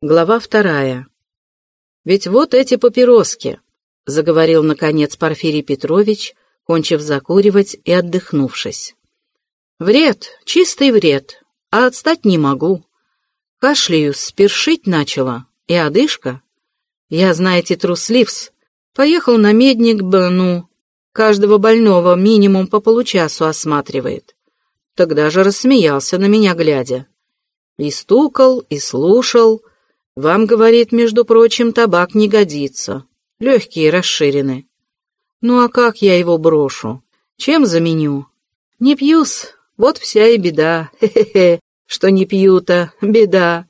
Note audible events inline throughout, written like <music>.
Глава вторая. «Ведь вот эти папироски», — заговорил, наконец, Порфирий Петрович, кончив закуривать и отдохнувшись. «Вред, чистый вред, а отстать не могу. Кашляю, спершить начала, и одышка. Я, знаете, трусливс, поехал на медник, б, ну, каждого больного минимум по получасу осматривает. Тогда же рассмеялся на меня глядя. И стукал, и слушал, — вам, говорит, между прочим, табак не годится. Легкие расширены. Ну а как я его брошу? Чем заменю? Не пью-с, вот вся и беда. Хе-хе-хе, что не пью-то, беда.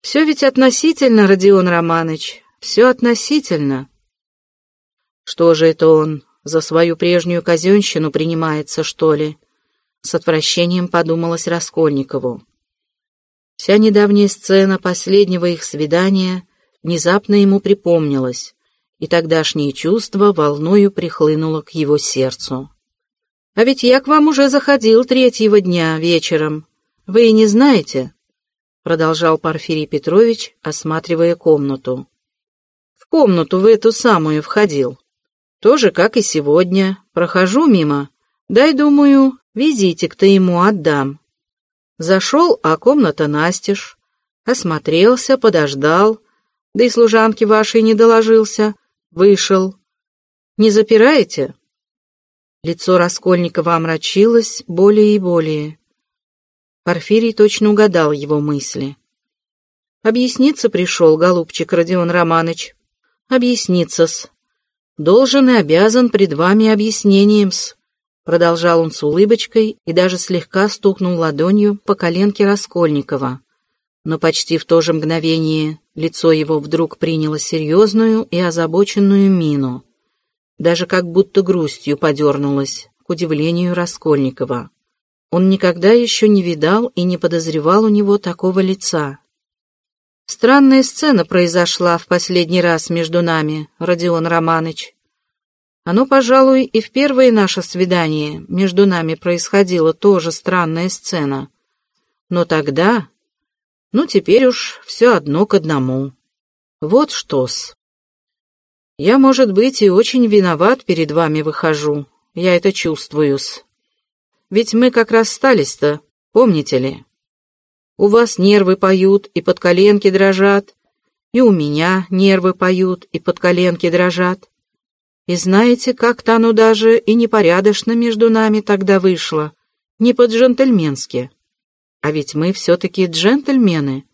Все ведь относительно, Родион Романыч, все относительно. Что же это он, за свою прежнюю казенщину принимается, что ли? С отвращением подумалось Раскольникову. Вся недавняя сцена последнего их свидания внезапно ему припомнилась, и тогдашнее чувство волною прихлынуло к его сердцу. «А ведь я к вам уже заходил третьего дня вечером. Вы и не знаете?» Продолжал Порфирий Петрович, осматривая комнату. «В комнату в эту самую входил. Тоже, как и сегодня. Прохожу мимо. Дай, думаю, визитик-то ему отдам. Зашел, а комната настежь. Осмотрелся, подождал, да и служанке вашей не доложился. Вышел. Не запираете? Лицо Раскольникова омрачилось более и более. Порфирий точно угадал его мысли. «Объясниться пришел, голубчик Родион Романыч. Объясниться-с. Должен и обязан пред вами объяснением-с. Продолжал он с улыбочкой и даже слегка стукнул ладонью по коленке Раскольникова. Но почти в то же мгновение лицо его вдруг приняло серьезную и озабоченную мину. Даже как будто грустью подернулось, к удивлению Раскольникова. Он никогда еще не видал и не подозревал у него такого лица. Странная сцена произошла в последний раз между нами, Родион Романыч. Оно, пожалуй, и в первое наше свидание между нами происходила тоже странная сцена. Но тогда... Ну, теперь уж все одно к одному. Вот что-с. Я, может быть, и очень виноват перед вами выхожу. Я это чувствую-с. Ведь мы как расстались-то, помните ли? У вас нервы поют и под коленки дрожат, и у меня нервы поют и под коленки дрожат. И знаете, как-то оно даже и непорядочно между нами тогда вышло, не по-джентльменски. А ведь мы все-таки джентльмены,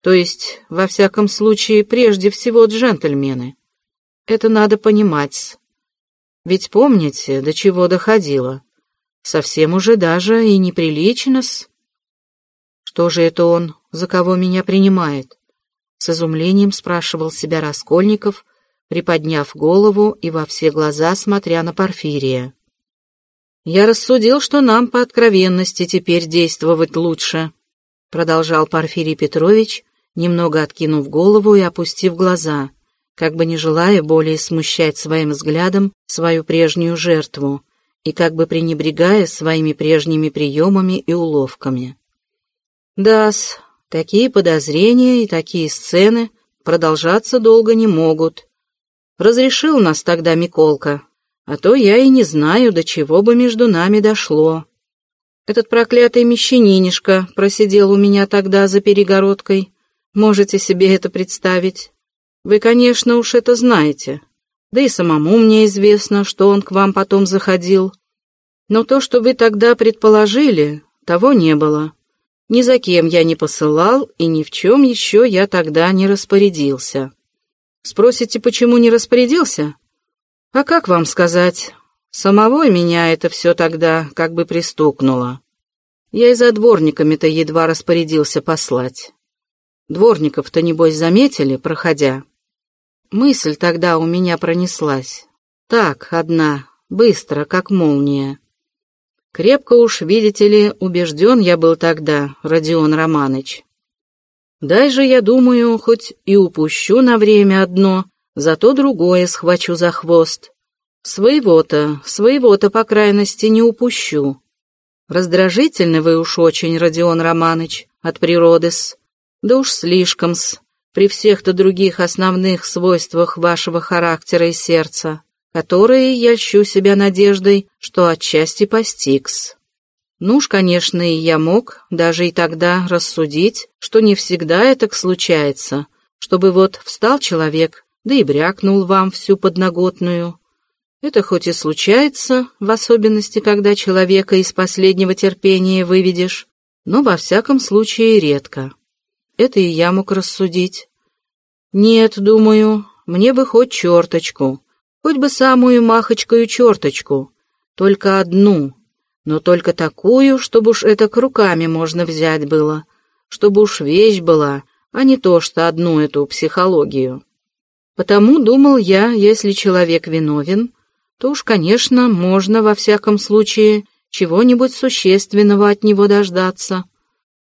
то есть, во всяком случае, прежде всего джентльмены. Это надо понимать. Ведь помните, до чего доходило? Совсем уже даже и неприлично-с. Что же это он, за кого меня принимает? С изумлением спрашивал себя Раскольников, приподняв голову и во все глаза смотря на Порфирия. «Я рассудил, что нам по откровенности теперь действовать лучше», продолжал Порфирий Петрович, немного откинув голову и опустив глаза, как бы не желая более смущать своим взглядом свою прежнюю жертву и как бы пренебрегая своими прежними приемами и уловками. «Да-с, такие подозрения и такие сцены продолжаться долго не могут», Разрешил нас тогда Миколка, а то я и не знаю, до чего бы между нами дошло. Этот проклятый мещанинишка просидел у меня тогда за перегородкой. Можете себе это представить? Вы, конечно, уж это знаете. Да и самому мне известно, что он к вам потом заходил. Но то, что вы тогда предположили, того не было. Ни за кем я не посылал, и ни в чем еще я тогда не распорядился. Спросите, почему не распорядился? А как вам сказать? Самого меня это все тогда как бы пристукнуло. Я и за дворниками-то едва распорядился послать. Дворников-то, небось, заметили, проходя. Мысль тогда у меня пронеслась. Так, одна, быстро, как молния. Крепко уж, видите ли, убежден я был тогда, Родион Романыч. Дай же, я думаю, хоть и упущу на время одно, зато другое схвачу за хвост. Своего-то, своего-то, по крайности, не упущу. Раздражительны вы уж очень, Родион Романыч, от природы-с. Да уж слишком-с, при всех-то других основных свойствах вашего характера и сердца, которые я льщу себя надеждой, что отчасти постигс. Ну уж, конечно, и я мог даже и тогда рассудить, что не всегда это случается, чтобы вот встал человек, да и брякнул вам всю подноготную. Это хоть и случается, в особенности, когда человека из последнего терпения выведешь, но во всяком случае редко. Это и я мог рассудить. Нет, думаю, мне бы хоть черточку, хоть бы самую махочкою черточку, только одну, но только такую, чтобы уж это к руками можно взять было, чтобы уж вещь была, а не то, что одну эту психологию. Потому думал я, если человек виновен, то уж, конечно, можно во всяком случае чего-нибудь существенного от него дождаться.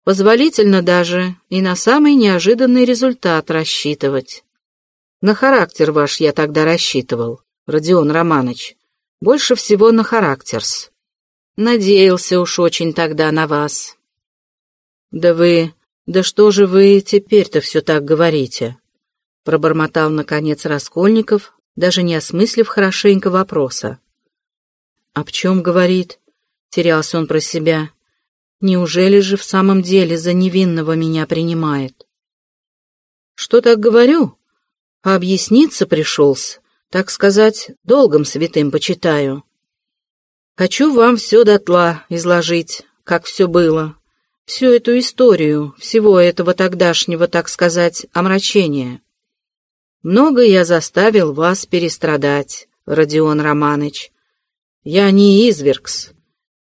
Позволительно даже и на самый неожиданный результат рассчитывать. На характер ваш я тогда рассчитывал, Родион Романович. Больше всего на характерс. Надеялся уж очень тогда на вас. Да вы... Да что же вы теперь-то все так говорите? Пробормотал, наконец, Раскольников, даже не осмыслив хорошенько вопроса. «Об «А чем говорит?» — терялся он про себя. «Неужели же в самом деле за невинного меня принимает?» «Что так говорю? А объясниться пришелся, так сказать, долгом святым почитаю. Хочу вам все дотла изложить, как все было, всю эту историю, всего этого тогдашнего, так сказать, омрачения. Много я заставил вас перестрадать, Родион Романыч. Я не извергс,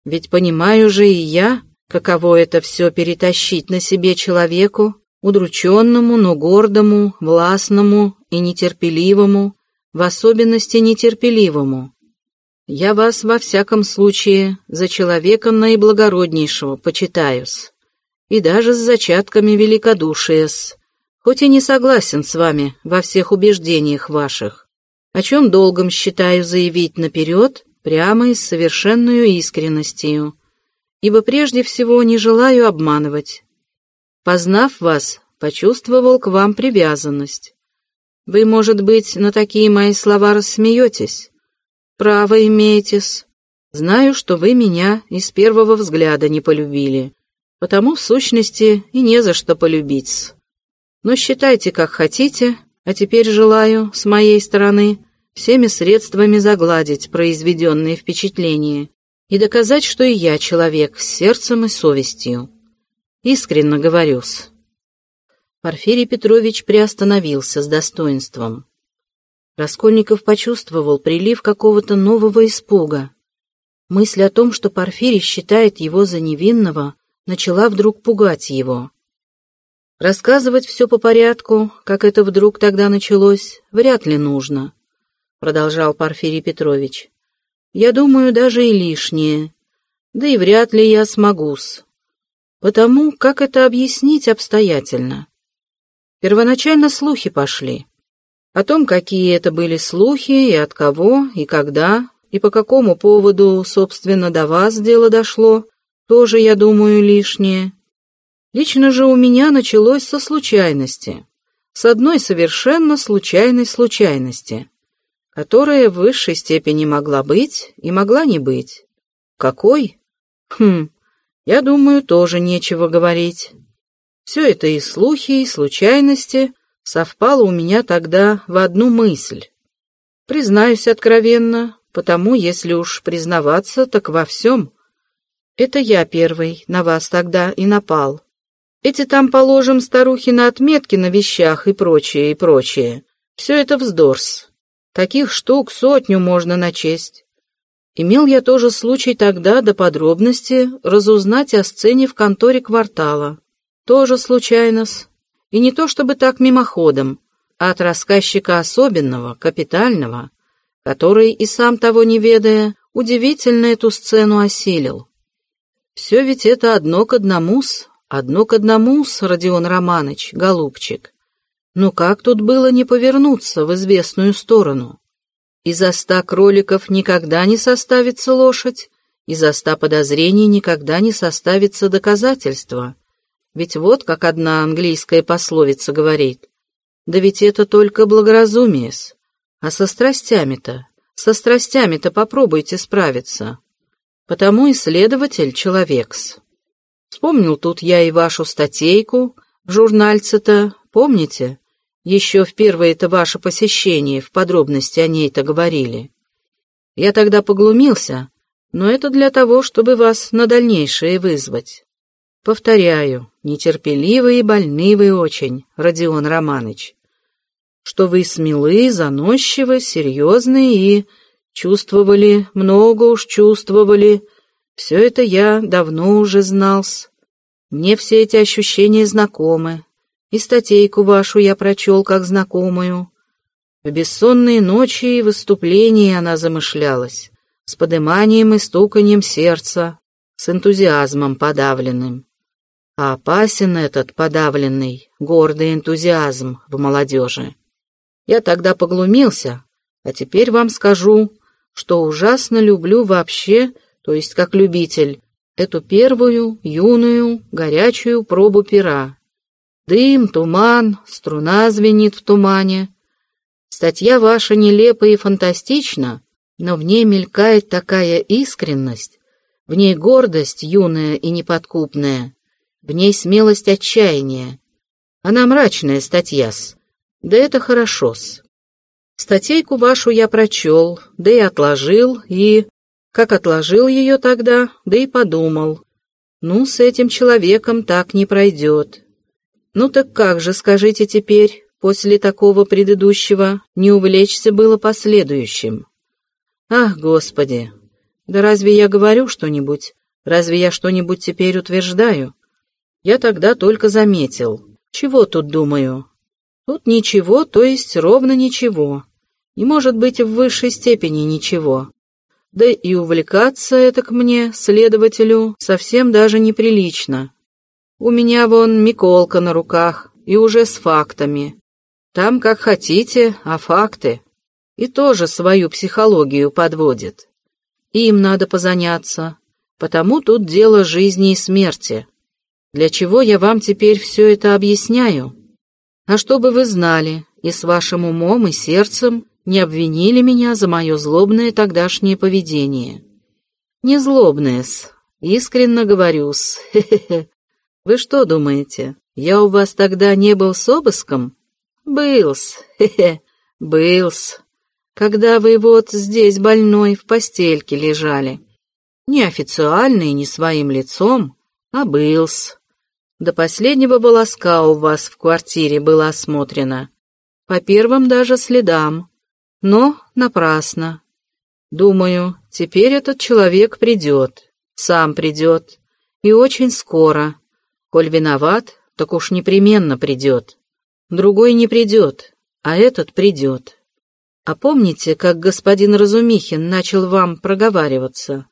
ведь понимаю же и я, каково это все перетащить на себе человеку, удрученному, но гордому, властному и нетерпеливому, в особенности нетерпеливому. Я вас во всяком случае за человека наиблагороднейшего почитаюсь, и даже с зачатками великодушия-с, хоть и не согласен с вами во всех убеждениях ваших, о чем долгом считаю заявить наперед прямо и с совершенную искренностью, ибо прежде всего не желаю обманывать. Познав вас, почувствовал к вам привязанность. Вы, может быть, на такие мои слова рассмеетесь, «Право имеетесь. Знаю, что вы меня и с первого взгляда не полюбили, потому, в сущности, и не за что полюбить. Но считайте, как хотите, а теперь желаю, с моей стороны, всеми средствами загладить произведенные впечатления и доказать, что и я человек с сердцем и совестью. Искренно говорю-с». Порфирий Петрович приостановился с достоинством. Раскольников почувствовал прилив какого-то нового испуга. Мысль о том, что Порфирий считает его за невинного, начала вдруг пугать его. Рассказывать все по порядку, как это вдруг тогда началось, вряд ли нужно, продолжал Порфирий Петрович. Я думаю, даже и лишнее. Да и вряд ли я смогу-с. Потому как это объяснить обстоятельно? Первоначально слухи пошли. О том, какие это были слухи, и от кого, и когда, и по какому поводу, собственно, до вас дело дошло, тоже, я думаю, лишнее. Лично же у меня началось со случайности, с одной совершенно случайной случайности, которая в высшей степени могла быть и могла не быть. Какой? Хм, я думаю, тоже нечего говорить. Все это и слухи, и случайности — совпало у меня тогда в одну мысль. Признаюсь откровенно, потому, если уж признаваться, так во всем. Это я первый на вас тогда и напал. Эти там, положим, старухи на отметки на вещах и прочее, и прочее. Все это вздорс. Таких штук сотню можно начесть. Имел я тоже случай тогда до подробности разузнать о сцене в конторе квартала. Тоже случайно-с. И не то чтобы так мимоходом, а от рассказчика особенного, капитального, который, и сам того не ведая, удивительно эту сцену осилил. Все ведь это одно к одному-с, одно к одному-с, Родион Романыч, голубчик. Ну как тут было не повернуться в известную сторону? Из-за ста кроликов никогда не составится лошадь, из-за ста подозрений никогда не составится доказательство. Ведь вот как одна английская пословица говорит. Да ведь это только благоразумие-с. А со страстями-то, со страстями-то попробуйте справиться. Потому исследователь человекс. Вспомнил тут я и вашу статейку в журнальце-то, помните? Еще в первое-то ваше посещение в подробности о ней-то говорили. Я тогда поглумился, но это для того, чтобы вас на дальнейшее вызвать. Повторяю, нетерпеливый и больный вы очень, Родион Романыч, что вы смелы, заносчивы, серьезны и чувствовали, много уж чувствовали. Все это я давно уже знал-с. Мне все эти ощущения знакомы, и статейку вашу я прочел как знакомую. В бессонные ночи и выступления она замышлялась, с подыманием и стуканием сердца, с энтузиазмом подавленным. А опасен этот подавленный, гордый энтузиазм в молодежи. Я тогда поглумился, а теперь вам скажу, что ужасно люблю вообще, то есть как любитель, эту первую, юную, горячую пробу пера. Дым, туман, струна звенит в тумане. Статья ваша нелепа и фантастична, но в ней мелькает такая искренность, в ней гордость юная и неподкупная, в ней смелость отчаяния. Она мрачная статья-с, да это хорошо-с. Статейку вашу я прочел, да и отложил, и... Как отложил ее тогда, да и подумал. Ну, с этим человеком так не пройдет. Ну так как же, скажите теперь, после такого предыдущего, не увлечься было последующим? Ах, Господи! Да разве я говорю что-нибудь? Разве я что-нибудь теперь утверждаю? Я тогда только заметил. Чего тут думаю? Тут ничего, то есть ровно ничего. И может быть в высшей степени ничего. Да и увлекаться это к мне, следователю, совсем даже неприлично. У меня вон Миколка на руках, и уже с фактами. Там как хотите, а факты. И тоже свою психологию подводит. Им надо позаняться, потому тут дело жизни и смерти. Для чего я вам теперь все это объясняю? а чтобы вы знали и с вашим умом и сердцем не обвинили меня за мое злобное тогдашнее поведение. Не злобное-с, искренно говорю-с. Вы что думаете, я у вас тогда не был с обыском? Был-с, хе-хе, был-с. Когда вы вот здесь больной в постельке лежали. Не официально и не своим лицом, а был-с. До последнего волоска у вас в квартире было осмотрено. По первым даже следам. Но напрасно. Думаю, теперь этот человек придет. Сам придет. И очень скоро. Коль виноват, так уж непременно придет. Другой не придет, а этот придет. А помните, как господин Разумихин начал вам проговариваться?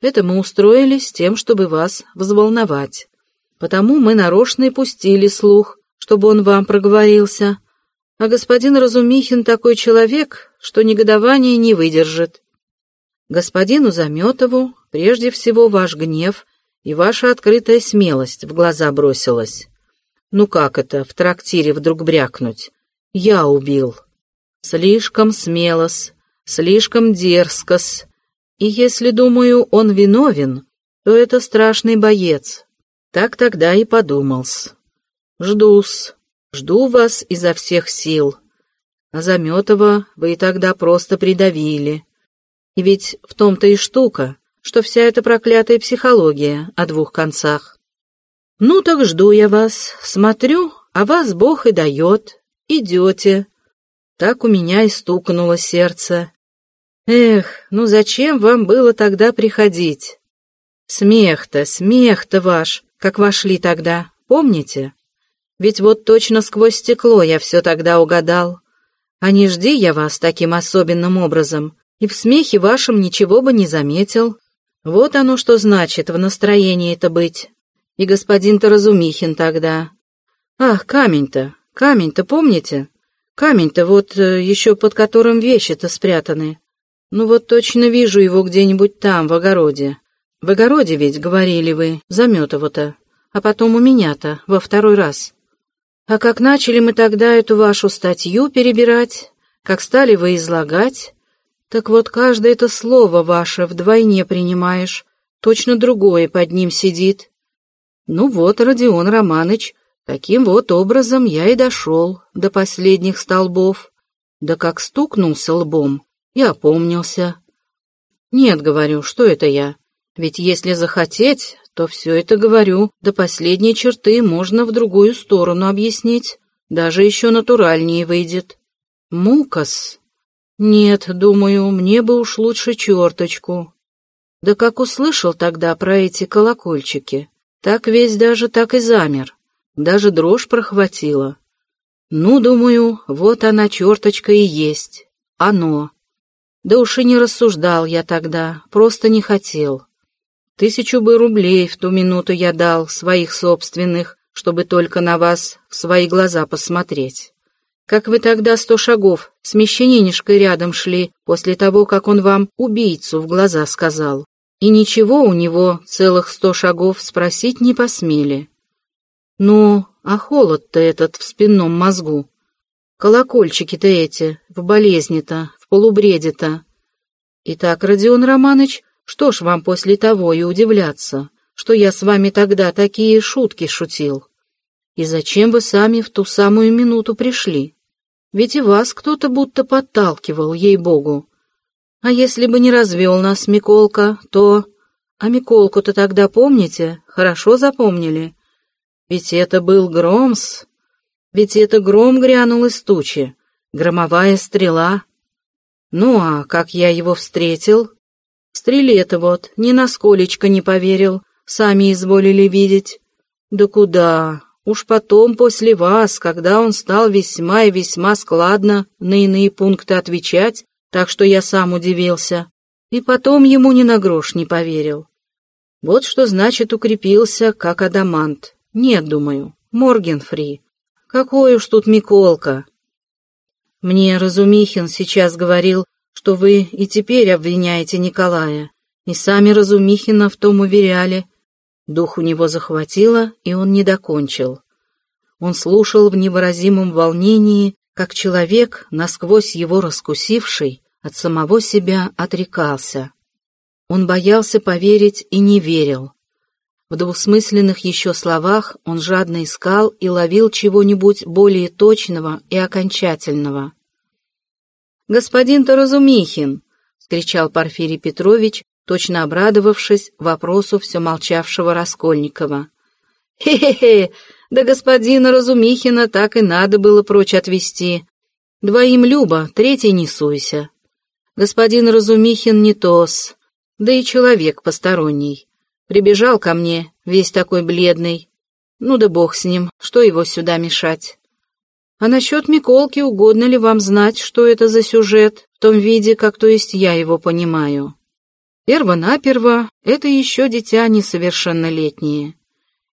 Это мы устроили с тем, чтобы вас взволновать. Потому мы нарочно и пустили слух, чтобы он вам проговорился. А господин Разумихин такой человек, что негодование не выдержит. Господину Заметову прежде всего ваш гнев и ваша открытая смелость в глаза бросилась. Ну как это, в трактире вдруг брякнуть? Я убил. Слишком смелос, слишком дерзкос. И если, думаю, он виновен, то это страшный боец, так тогда и подумал-с. Жду-с, жду вас изо всех сил. А Заметова вы и тогда просто придавили. И ведь в том-то и штука, что вся эта проклятая психология о двух концах. Ну так жду я вас, смотрю, а вас Бог и дает. Идете. Так у меня и стукнуло сердце. Эх, ну зачем вам было тогда приходить? Смех-то, смех-то ваш, как вошли тогда, помните? Ведь вот точно сквозь стекло я все тогда угадал. А не жди я вас таким особенным образом, и в смехе вашем ничего бы не заметил. Вот оно что значит в настроении-то быть. И господин-то Разумихин тогда. Ах, камень-то, камень-то помните? Камень-то вот э, еще под которым вещи-то спрятаны. Ну вот точно вижу его где-нибудь там, в огороде. В огороде ведь, говорили вы, Заметово-то. а потом у меня-то во второй раз. А как начали мы тогда эту вашу статью перебирать, как стали вы излагать, так вот каждое это слово ваше вдвойне принимаешь, точно другое под ним сидит. Ну вот, Родион Романыч, таким вот образом я и дошел до последних столбов. Да как стукнулся лбом и опомнился. Нет, говорю, что это я? Ведь если захотеть, то все это, говорю, до последней черты можно в другую сторону объяснить. Даже еще натуральнее выйдет. Мукас. Нет, думаю, мне бы уж лучше черточку. Да как услышал тогда про эти колокольчики, так весь даже так и замер. Даже дрожь прохватила. Ну, думаю, вот она черточка и есть. Оно. Да уж и не рассуждал я тогда, просто не хотел. Тысячу бы рублей в ту минуту я дал, своих собственных, чтобы только на вас в свои глаза посмотреть. Как вы тогда сто шагов с мещанинишкой рядом шли, после того, как он вам убийцу в глаза сказал. И ничего у него целых сто шагов спросить не посмели. Ну, а холод-то этот в спинном мозгу. Колокольчики-то эти, в болезни-то, в полубреде-то. Итак, Родион Романыч, что ж вам после того и удивляться, что я с вами тогда такие шутки шутил? И зачем вы сами в ту самую минуту пришли? Ведь и вас кто-то будто подталкивал, ей-богу. А если бы не развел нас Миколка, то... А Миколку-то тогда помните? Хорошо запомнили? Ведь это был Громс. Ведь это гром грянул из тучи, громовая стрела. Ну а как я его встретил? Стреле-то вот, ни на сколечко не поверил, сами изволили видеть. Да куда? Уж потом, после вас, когда он стал весьма и весьма складно на иные пункты отвечать, так что я сам удивился. И потом ему ни на грош не поверил. Вот что значит укрепился, как адамант. Нет, думаю, Моргенфри. Какой уж тут Миколка. Мне Разумихин сейчас говорил, что вы и теперь обвиняете Николая, и сами Разумихина в том уверяли. Дух у него захватило, и он не докончил. Он слушал в невыразимом волнении, как человек, насквозь его раскусивший, от самого себя отрекался. Он боялся поверить и не верил. В двусмысленных еще словах он жадно искал и ловил чего-нибудь более точного и окончательного. «Господин Таразумихин!» — скричал Порфирий Петрович, точно обрадовавшись вопросу все молчавшего Раскольникова. «Хе-хе-хе! Да господина Разумихина так и надо было прочь отвести. Двоим Люба, третий не суйся. Господин Разумихин не тос, да и человек посторонний. Прибежал ко мне, весь такой бледный. Ну да бог с ним, что его сюда мешать?» А насчет Миколки угодно ли вам знать, что это за сюжет, в том виде, как то есть я его понимаю? Перво-наперво это еще дитя несовершеннолетнее.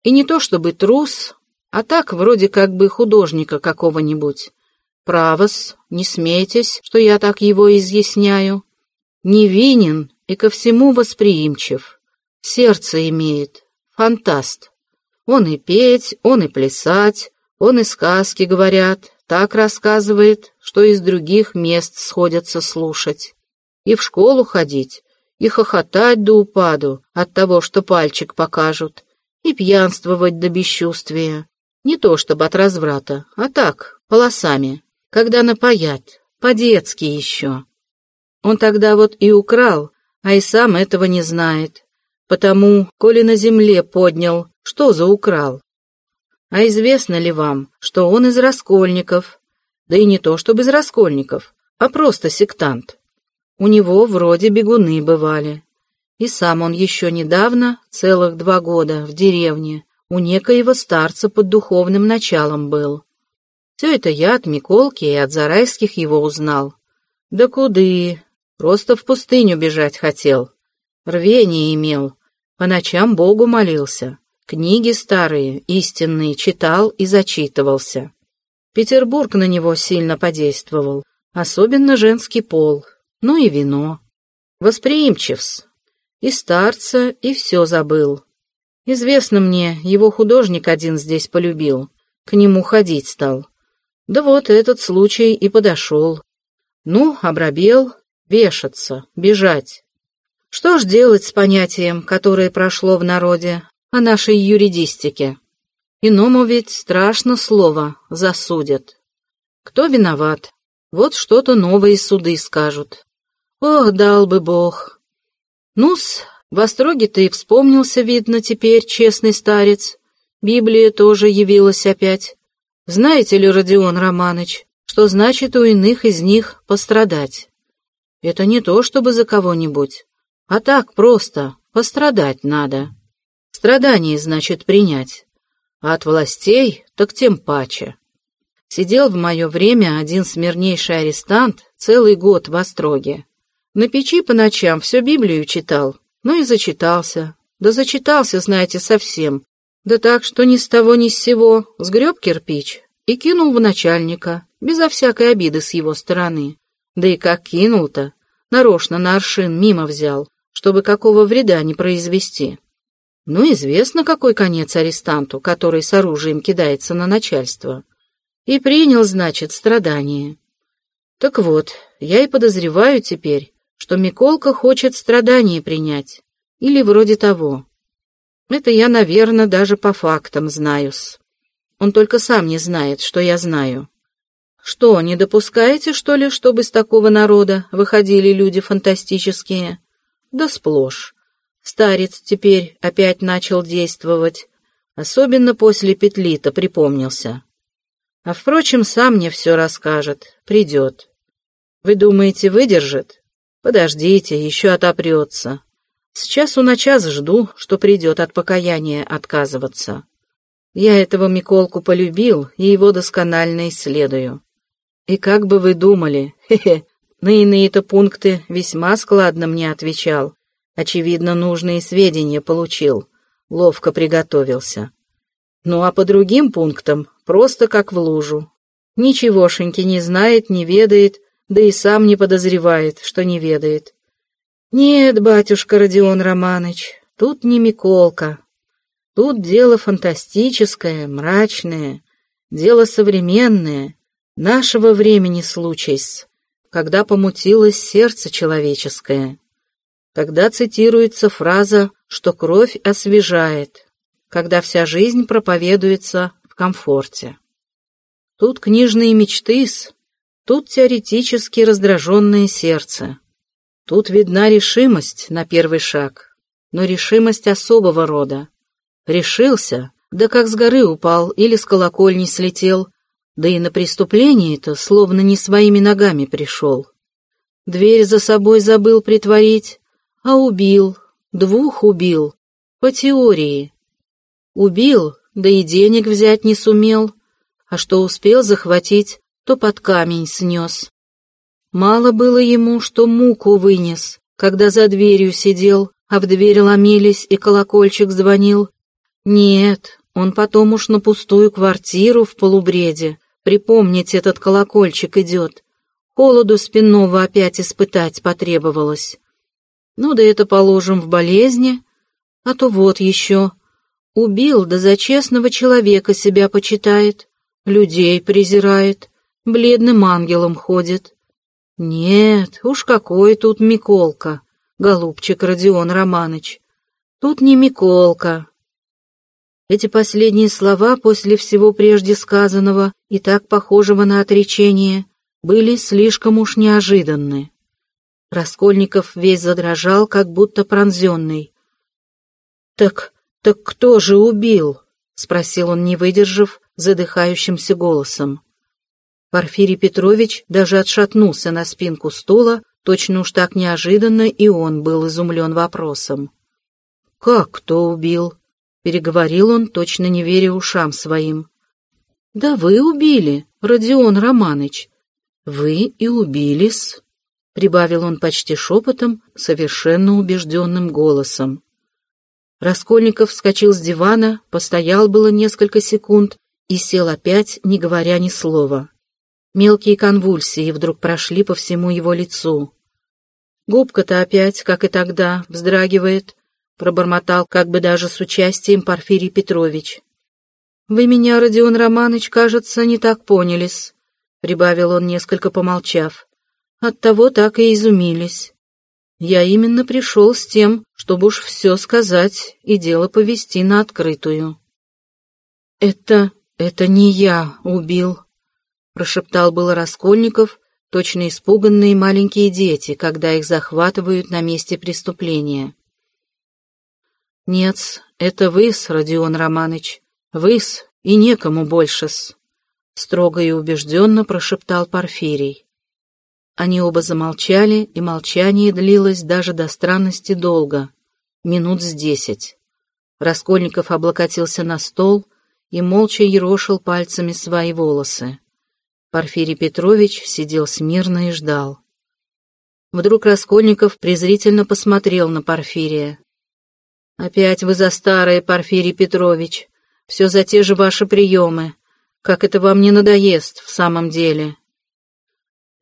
И не то чтобы трус, а так вроде как бы художника какого-нибудь. Правос, не смейтесь, что я так его изъясняю. Невинен и ко всему восприимчив. Сердце имеет, фантаст. Он и петь, он и плясать, он и сказки, говорят, так рассказывает, что из других мест сходятся слушать. И в школу ходить, и хохотать до упаду от того, что пальчик покажут, и пьянствовать до бесчувствия. Не то чтобы от разврата, а так, полосами, когда напоят, по-детски еще. Он тогда вот и украл, а и сам этого не знает. Потому, коли на земле поднял, что за украл? А известно ли вам, что он из раскольников? Да и не то, чтобы из раскольников, а просто сектант. У него вроде бегуны бывали. И сам он еще недавно, целых два года, в деревне, у некоего старца под духовным началом был. Все это я от Миколки и от Зарайских его узнал. Да куды? Просто в пустыню бежать хотел. Рвение имел, по ночам Богу молился. Книги старые, истинные, читал и зачитывался. Петербург на него сильно подействовал, особенно женский пол, ну и вино. Восприимчивс. И старца, и все забыл. Известно мне, его художник один здесь полюбил, к нему ходить стал. Да вот этот случай и подошел. Ну, обрабел, вешаться, бежать. Что ж делать с понятием, которое прошло в народе, о нашей юридистике? Иному ведь страшно слово «засудят». Кто виноват? Вот что-то новые суды скажут. Ох, дал бы бог. Ну-с, в и вспомнился, видно, теперь честный старец. Библия тоже явилась опять. Знаете ли, Родион Романыч, что значит у иных из них пострадать? Это не то, чтобы за кого-нибудь, а так просто, пострадать надо. Страдание, значит, принять. А от властей так тем паче. Сидел в мое время один смирнейший арестант целый год в Остроге. На печи по ночам все Библию читал, ну и зачитался. Да зачитался, знаете, совсем. Да так, что ни с того ни с сего сгреб кирпич и кинул в начальника, безо всякой обиды с его стороны. Да и как кинул-то, нарочно на аршин мимо взял, чтобы какого вреда не произвести. Ну, известно, какой конец арестанту, который с оружием кидается на начальство. И принял, значит, страдание. Так вот, я и подозреваю теперь, что Миколка хочет страдание принять, или вроде того. Это я, наверное, даже по фактам знаю-с. Он только сам не знает, что я знаю. Что, не допускаете, что ли, чтобы из такого народа выходили люди фантастические? Да сплошь. Старец теперь опять начал действовать, особенно после петли-то припомнился. А, впрочем, сам мне все расскажет, придет. Вы думаете, выдержит? Подождите, еще отопрется. С часу на час жду, что придет от покаяния отказываться. Я этого Миколку полюбил и его досконально исследую. И как бы вы думали, хе-хе, на иные-то пункты весьма складно мне отвечал. Очевидно, нужные сведения получил, ловко приготовился. Ну а по другим пунктам просто как в лужу. Ничегошеньки не знает, не ведает, да и сам не подозревает, что не ведает. Нет, батюшка Родион Романыч, тут не Миколка. Тут дело фантастическое, мрачное, дело современное, нашего времени случай когда помутилось сердце человеческое. Когда цитируется фраза, что кровь освежает, когда вся жизнь проповедуется в комфорте. Тут книжные мечты -с, Тут теоретически раздраженное сердце. Тут видна решимость на первый шаг, но решимость особого рода. Решился, да как с горы упал или с колокольни слетел, да и на преступление-то словно не своими ногами пришел. Дверь за собой забыл притворить, а убил, двух убил, по теории. Убил, да и денег взять не сумел, а что успел захватить, то под камень снес. Мало было ему, что муку вынес, когда за дверью сидел, а в дверь ломились и колокольчик звонил. Нет, он потом уж на пустую квартиру в полубреде. Припомнить этот колокольчик идет. Холоду спинного опять испытать потребовалось. Ну да это положим в болезни, а то вот еще. Убил, да за честного человека себя почитает, людей презирает, бледным ангелом ходит. Нет, уж какой тут Миколка, голубчик Родион Романыч. Тут не Миколка. Эти последние слова после всего прежде сказанного и так похожего на отречение были слишком уж неожиданны. Раскольников весь задрожал, как будто пронзенный. «Так, так кто же убил?» — спросил он, не выдержав, задыхающимся голосом. Порфирий Петрович даже отшатнулся на спинку стула, точно уж так неожиданно и он был изумлен вопросом. «Как кто убил?» — переговорил он, точно не веря ушам своим. «Да вы убили, Родион Романыч. Вы и убились», — прибавил он почти шепотом, совершенно убежденным голосом. Раскольников вскочил с дивана, постоял было несколько секунд и сел опять, не говоря ни слова. Мелкие конвульсии вдруг прошли по всему его лицу. Губка-то опять, как и тогда, вздрагивает, — пробормотал как бы даже с участием Порфирий Петрович. «Вы меня, Родион Романович, кажется, не так понялись», — прибавил он, несколько помолчав. «Оттого так и изумились. Я именно пришел с тем, чтобы уж все сказать и дело повести на открытую». «Это... это не я убил», — прошептал было Раскольников, точно испуганные маленькие дети, когда их захватывают на месте преступления. «Нет, это вы-с, Родион Романыч, вы-с, и некому больше-с», — строго и убежденно прошептал Порфирий. Они оба замолчали, и молчание длилось даже до странности долго, минут с десять. Раскольников облокотился на стол и молча ерошил пальцами свои волосы. Порфирий Петрович сидел смирно и ждал. Вдруг Раскольников презрительно посмотрел на Порфирия. «Опять вы за старое, Порфирий Петрович. Все за те же ваши приемы. Как это вам не надоест в самом деле?»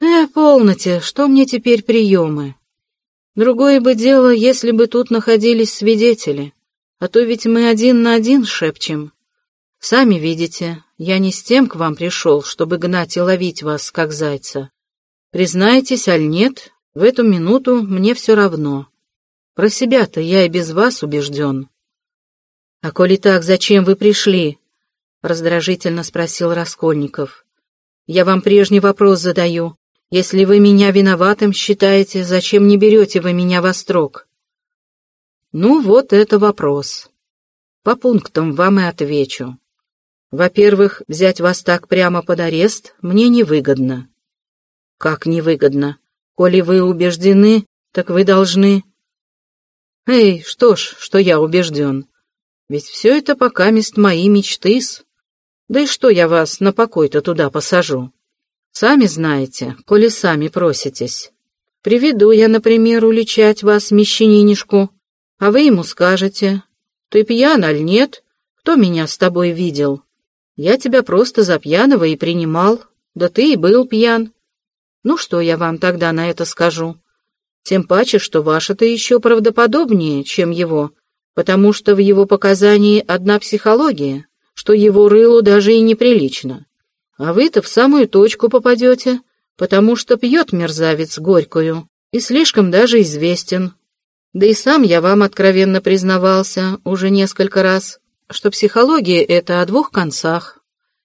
«Э, полноте, что мне теперь приемы? Другое бы дело, если бы тут находились свидетели, а то ведь мы один на один шепчем. Сами видите, я не с тем к вам пришел, чтобы гнать и ловить вас, как зайца. Признайтесь, аль нет, в эту минуту мне все равно. Про себя-то я и без вас убежден. — А коли так, зачем вы пришли? — раздражительно спросил Раскольников. — Я вам прежний вопрос задаю. Если вы меня виноватым считаете, зачем не берете вы меня во строк? — Ну, вот это вопрос. По пунктам вам и отвечу. Во-первых, взять вас так прямо под арест мне невыгодно. Как невыгодно? Коли вы убеждены, так вы должны... Эй, что ж, что я убежден. Ведь все это пока мест мои мечты-с. Да и что я вас на покой-то туда посажу? Сами знаете, коли сами проситесь. Приведу я, например, уличать вас мещанинишку, а вы ему скажете, ты пьян, аль нет? Кто меня с тобой видел? Я тебя просто за пьяного и принимал, да ты и был пьян. Ну что я вам тогда на это скажу? Тем паче, что ваше-то еще правдоподобнее, чем его, потому что в его показании одна психология, что его рылу даже и неприлично. А вы-то в самую точку попадете, потому что пьет мерзавец горькую и слишком даже известен. Да и сам я вам откровенно признавался уже несколько раз, что психология — это о двух концах,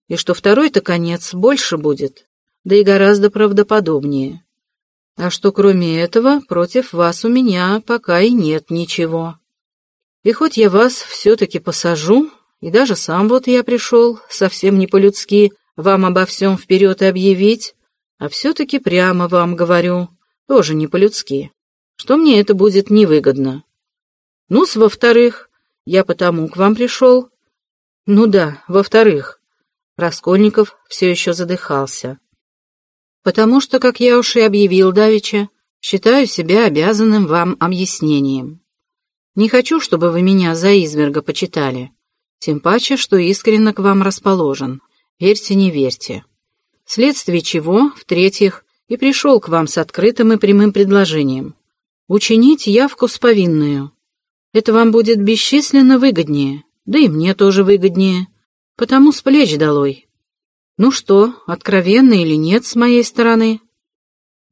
и что второй-то конец больше будет, да и гораздо правдоподобнее. А что кроме этого, против вас у меня пока и нет ничего. И хоть я вас все-таки посажу, и даже сам вот я пришел, совсем не по-людски, вам обо всем вперед объявить, а все-таки прямо вам говорю, тоже не по-людски, что мне это будет невыгодно. Ну-с, во-вторых, я потому к вам пришел. Ну да, во-вторых, Раскольников все еще задыхался. Потому что, как я уж и объявил Давича, считаю себя обязанным вам объяснением. Не хочу, чтобы вы меня за изверга почитали, тем паче, что искренне к вам расположен. Верьте, не верьте. Вследствие чего, в-третьих, и пришел к вам с открытым и прямым предложением. Учинить явку с повинную. Это вам будет бесчисленно выгоднее, да и мне тоже выгоднее, потому с плеч долой. Ну что, откровенно или нет с моей стороны?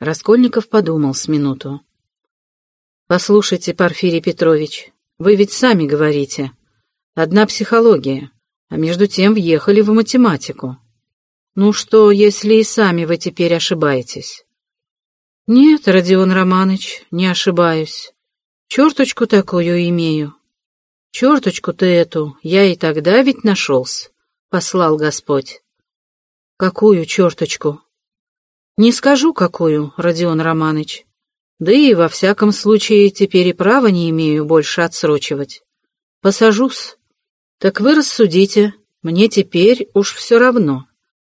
Раскольников подумал с минуту. Послушайте, Порфирий Петрович, вы ведь сами говорите. Одна психология, а между тем въехали в математику. Ну что, если и сами вы теперь ошибаетесь? Нет, Родион Романович, не ошибаюсь. Черточку такую имею. Черточку-то эту я и тогда ведь нашелся, послал Господь. Какую черточку? Не скажу, какую, Родион Романыч. Да и во всяком случае теперь и права не имею больше отсрочивать. Посажусь. Так вы рассудите, мне теперь уж все равно.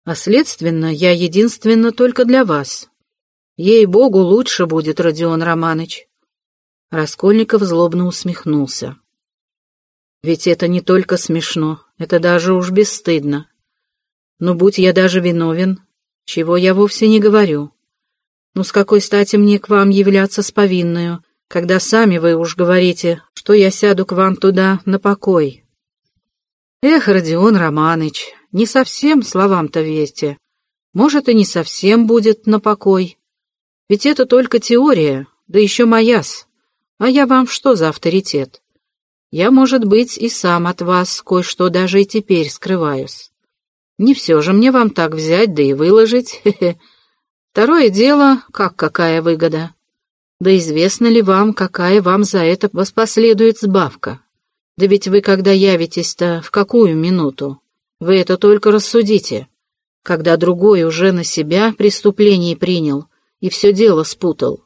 А следственно, я единственно только для вас. Ей-богу, лучше будет, Родион Романыч. Раскольников злобно усмехнулся. «Ведь это не только смешно, это даже уж бесстыдно. Но будь я даже виновен, чего я вовсе не говорю. Ну с какой стати мне к вам являться с повинную, когда сами вы уж говорите, что я сяду к вам туда на покой. Эх, Родион Романыч, не совсем словам-то верьте. Может, и не совсем будет на покой. Ведь это только теория, да еще мояс. А я вам что за авторитет? Я, может быть, и сам от вас кое-что даже и теперь скрываюсь. Не все же мне вам так взять, да и выложить. <laughs> Второе дело, как какая выгода. Да известно ли вам, какая вам за это воспоследует сбавка? Да ведь вы, когда явитесь-то, в какую минуту? Вы это только рассудите. Когда другой уже на себя преступление принял и все дело спутал.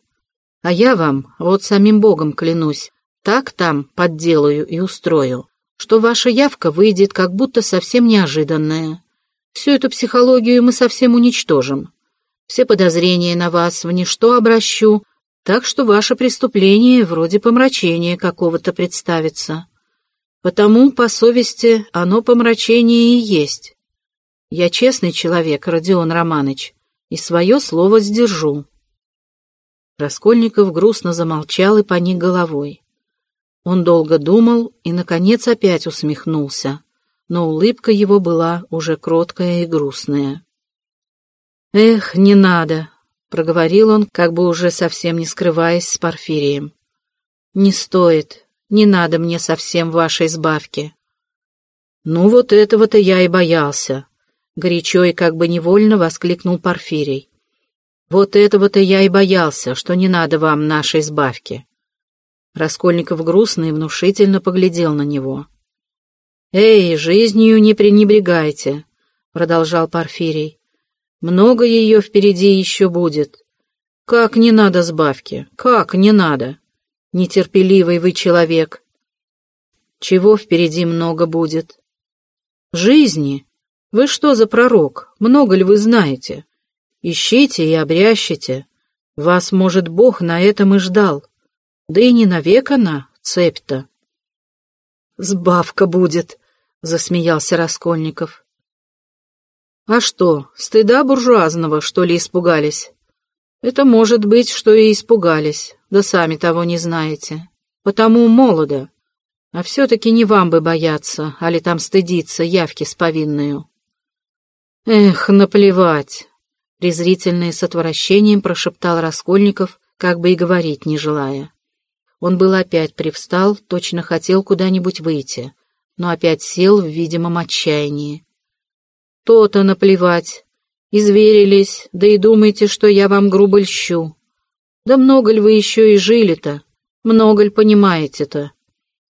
А я вам, вот самим Богом клянусь, так там подделаю и устрою, что ваша явка выйдет как будто совсем неожиданная. Всю эту психологию мы совсем уничтожим. Все подозрения на вас в ничто обращу, так что ваше преступление вроде помрачения какого-то представится. Потому, по совести, оно помрачение и есть. Я честный человек, Родион Романыч, и свое слово сдержу. Раскольников грустно замолчал и поник головой. Он долго думал и, наконец, опять усмехнулся, но улыбка его была уже кроткая и грустная. «Эх, не надо!» — проговорил он, как бы уже совсем не скрываясь с Порфирием. «Не стоит, не надо мне совсем вашей сбавки». «Ну вот этого-то я и боялся», — горячо и как бы невольно воскликнул Порфирий. Вот этого-то я и боялся, что не надо вам нашей сбавки. Раскольников грустно и внушительно поглядел на него. «Эй, жизнью не пренебрегайте», — продолжал Порфирий. «Много ее впереди еще будет. Как не надо сбавки? Как не надо? Нетерпеливый вы человек. Чего впереди много будет? Жизни? Вы что за пророк? Много ли вы знаете?» Ищите и обрящите. Вас, может, Бог на этом и ждал. Да и не навек она, цепь-то. «Сбавка будет», — засмеялся Раскольников. «А что, стыда буржуазного, что ли, испугались?» «Это может быть, что и испугались, да сами того не знаете. Потому молодо. А все-таки не вам бы бояться, а ли там стыдиться явки с повинною». «Эх, наплевать, презрительно и с отвращением прошептал Раскольников, как бы и говорить не желая. Он был опять привстал, точно хотел куда-нибудь выйти, но опять сел в видимом отчаянии. «То-то наплевать. Изверились, да и думаете, что я вам грубо льщу. Да много ли вы еще и жили-то? Много ли понимаете-то?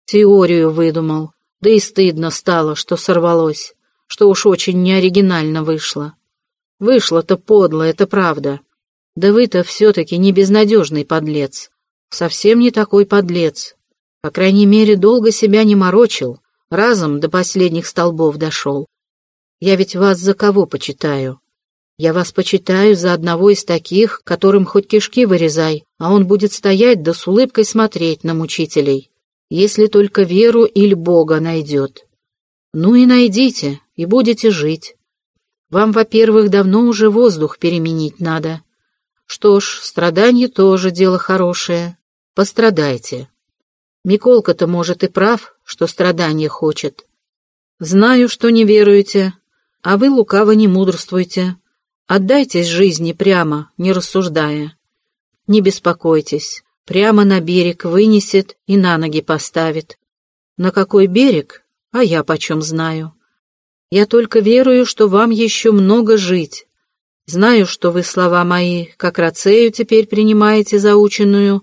Теорию выдумал, да и стыдно стало, что сорвалось, что уж очень неоригинально вышло. Вышло-то подло, это правда. Да вы-то все-таки не безнадежный подлец. Совсем не такой подлец. По крайней мере, долго себя не морочил, разом до последних столбов дошел. Я ведь вас за кого почитаю? Я вас почитаю за одного из таких, которым хоть кишки вырезай, а он будет стоять да с улыбкой смотреть на мучителей, если только веру или Бога найдет. Ну и найдите, и будете жить. Вам, во-первых, давно уже воздух переменить надо. Что ж, страдание тоже дело хорошее. Пострадайте. Миколка-то, может, и прав, что страдание хочет. Знаю, что не веруете, а вы лукаво не мудрствуйте. Отдайтесь жизни прямо, не рассуждая. Не беспокойтесь, прямо на берег вынесет и на ноги поставит. На какой берег, а я почем знаю. Я только верую, что вам еще много жить. Знаю, что вы слова мои, как рацею теперь принимаете заученную,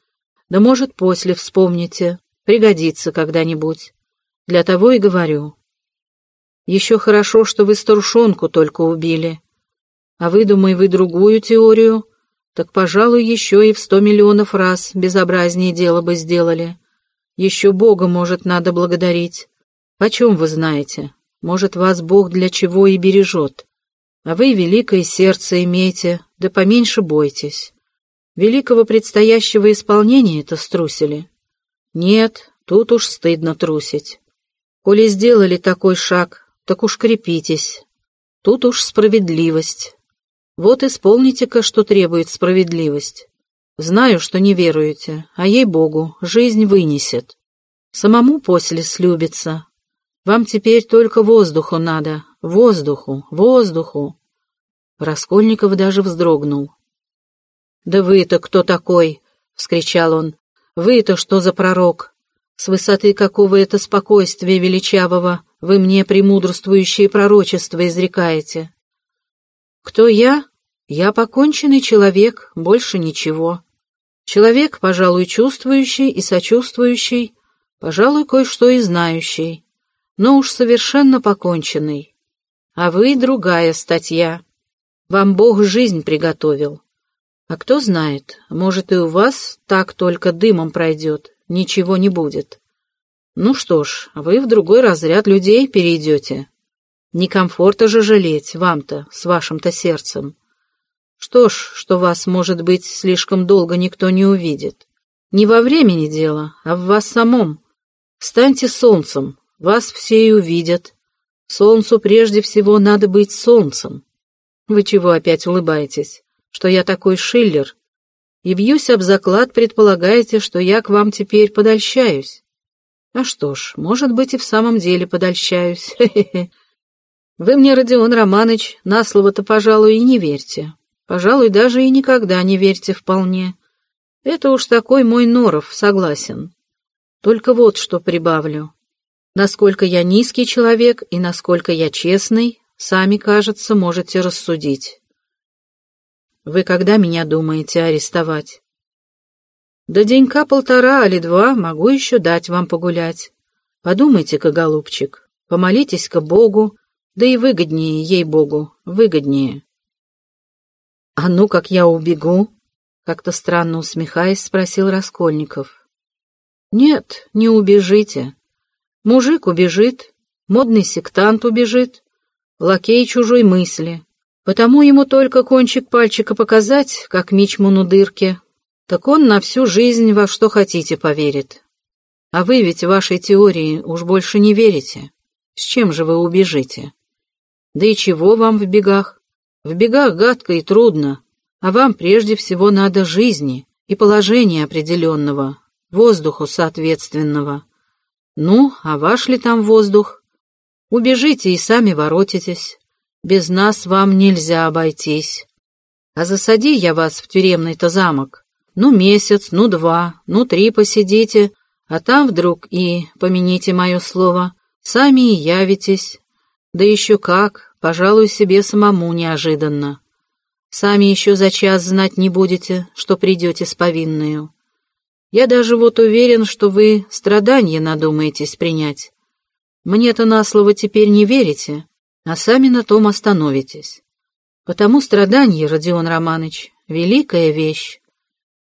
да, может, после вспомните, пригодится когда-нибудь. Для того и говорю. Еще хорошо, что вы старушонку только убили. А выдумай вы другую теорию, так, пожалуй, еще и в сто миллионов раз безобразнее дело бы сделали. Еще Бога, может, надо благодарить. Почем вы знаете? Может, вас Бог для чего и бережет. А вы великое сердце имеете, да поменьше бойтесь. Великого предстоящего исполнения это струсили? Нет, тут уж стыдно трусить. Коли сделали такой шаг, так уж крепитесь. Тут уж справедливость. Вот исполните-ка, что требует справедливость. Знаю, что не веруете, а ей-богу, жизнь вынесет. Самому после слюбится. Вам теперь только воздуху надо, воздуху, воздуху. Раскольников даже вздрогнул. «Да вы-то кто такой?» — вскричал он. «Вы-то что за пророк? С высоты какого это спокойствия величавого вы мне премудрствующие пророчества изрекаете?» «Кто я? Я поконченный человек, больше ничего. Человек, пожалуй, чувствующий и сочувствующий, пожалуй, кое-что и знающий, но уж совершенно поконченный. А вы другая статья. Вам Бог жизнь приготовил. А кто знает, может и у вас так только дымом пройдет, ничего не будет. Ну что ж, вы в другой разряд людей перейдете. Не комфорта же жалеть вам-то, с вашим-то сердцем. Что ж, что вас, может быть, слишком долго никто не увидит. Не во времени дело, а в вас самом. Станьте солнцем, вас все и увидят. Солнцу прежде всего надо быть солнцем. Вы чего опять улыбаетесь? что я такой Шиллер, и бьюсь об заклад, предполагаете, что я к вам теперь подольщаюсь. А что ж, может быть, и в самом деле подольщаюсь. <laughs> Вы мне, Родион Романыч, на слово-то, пожалуй, и не верьте. Пожалуй, даже и никогда не верьте вполне. Это уж такой мой норов, согласен. Только вот что прибавлю. Насколько я низкий человек и насколько я честный, сами, кажется, можете рассудить. Вы когда меня думаете арестовать? До денька полтора или два могу еще дать вам погулять. Подумайте-ка, голубчик, помолитесь-ка Богу, да и выгоднее, ей-богу, выгоднее. А ну, как я убегу? Как-то странно усмехаясь, спросил Раскольников. Нет, не убежите. Мужик убежит, модный сектант убежит, лакей чужой мысли, Потому ему только кончик пальчика показать, как мичману дырки, так он на всю жизнь во что хотите поверит. А вы ведь вашей теории уж больше не верите. С чем же вы убежите? Да и чего вам в бегах? В бегах гадко и трудно, а вам прежде всего надо жизни и положения определенного, воздуху соответственного. Ну, а ваш ли там воздух? Убежите и сами воротитесь. Без нас вам нельзя обойтись. А засади я вас в тюремный-то замок. Ну, месяц, ну, два, ну, три посидите, а там вдруг и, помяните мое слово, сами и явитесь. Да еще как, пожалуй, себе самому неожиданно. Сами еще за час знать не будете, что придете с повинною. Я даже вот уверен, что вы страдания надумаетесь принять. Мне-то на слово теперь не верите, а сами на том остановитесь. Потому страдание, Родион Романович, великая вещь.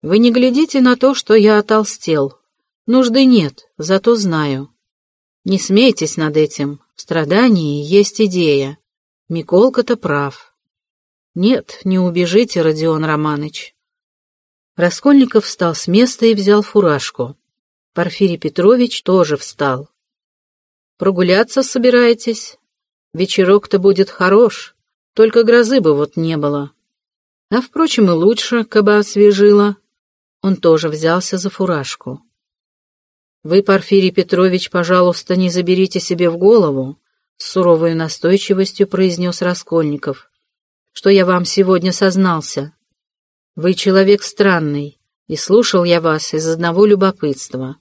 Вы не глядите на то, что я отолстел. Нужды нет, зато знаю. Не смейтесь над этим, в страдании есть идея. Миколка-то прав. Нет, не убежите, Родион Романович. Раскольников встал с места и взял фуражку. Порфирий Петрович тоже встал. «Прогуляться собираетесь?» Вечерок-то будет хорош, только грозы бы вот не было. А, впрочем, и лучше, кабы освежило. Он тоже взялся за фуражку. «Вы, Порфирий Петрович, пожалуйста, не заберите себе в голову», с суровой настойчивостью произнес Раскольников, «что я вам сегодня сознался. Вы человек странный, и слушал я вас из одного любопытства.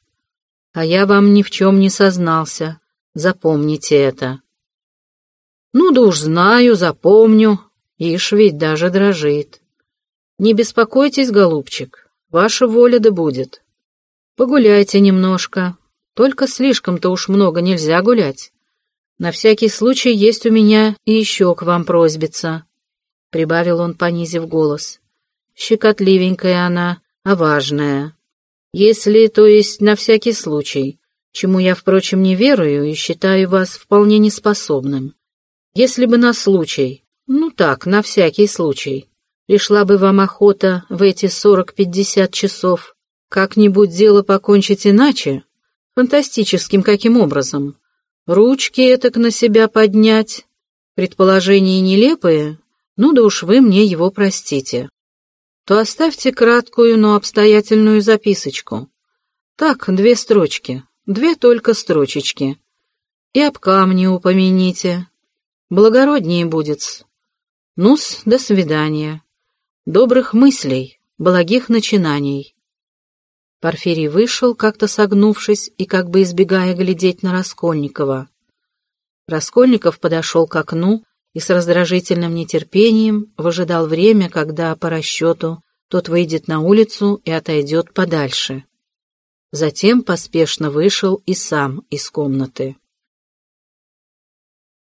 А я вам ни в чем не сознался, запомните это». Ну да уж знаю, запомню. Ишь ведь даже дрожит. Не беспокойтесь, голубчик, ваша воля да будет. Погуляйте немножко, только слишком-то уж много нельзя гулять. На всякий случай есть у меня и еще к вам просьбица, — прибавил он, понизив голос. Щекотливенькая она, а важная. Если, то есть, на всякий случай, чему я, впрочем, не верую и считаю вас вполне неспособным. Если бы на случай, ну так, на всякий случай, пришла бы вам охота в эти сорок-пятьдесят часов как-нибудь дело покончить иначе, фантастическим каким образом, ручки этак на себя поднять, предположение нелепое, ну да уж вы мне его простите. то оставьте краткую, но обстоятельную записочку. Так, две строчки, две только строчечки. И об камне упомяните. Благороднее будет. Ну-с, до свидания. Добрых мыслей, благих начинаний. Порфирий вышел, как-то согнувшись и как бы избегая глядеть на Раскольникова. Раскольников подошел к окну и с раздражительным нетерпением выжидал время, когда, по расчету, тот выйдет на улицу и отойдет подальше. Затем поспешно вышел и сам из комнаты.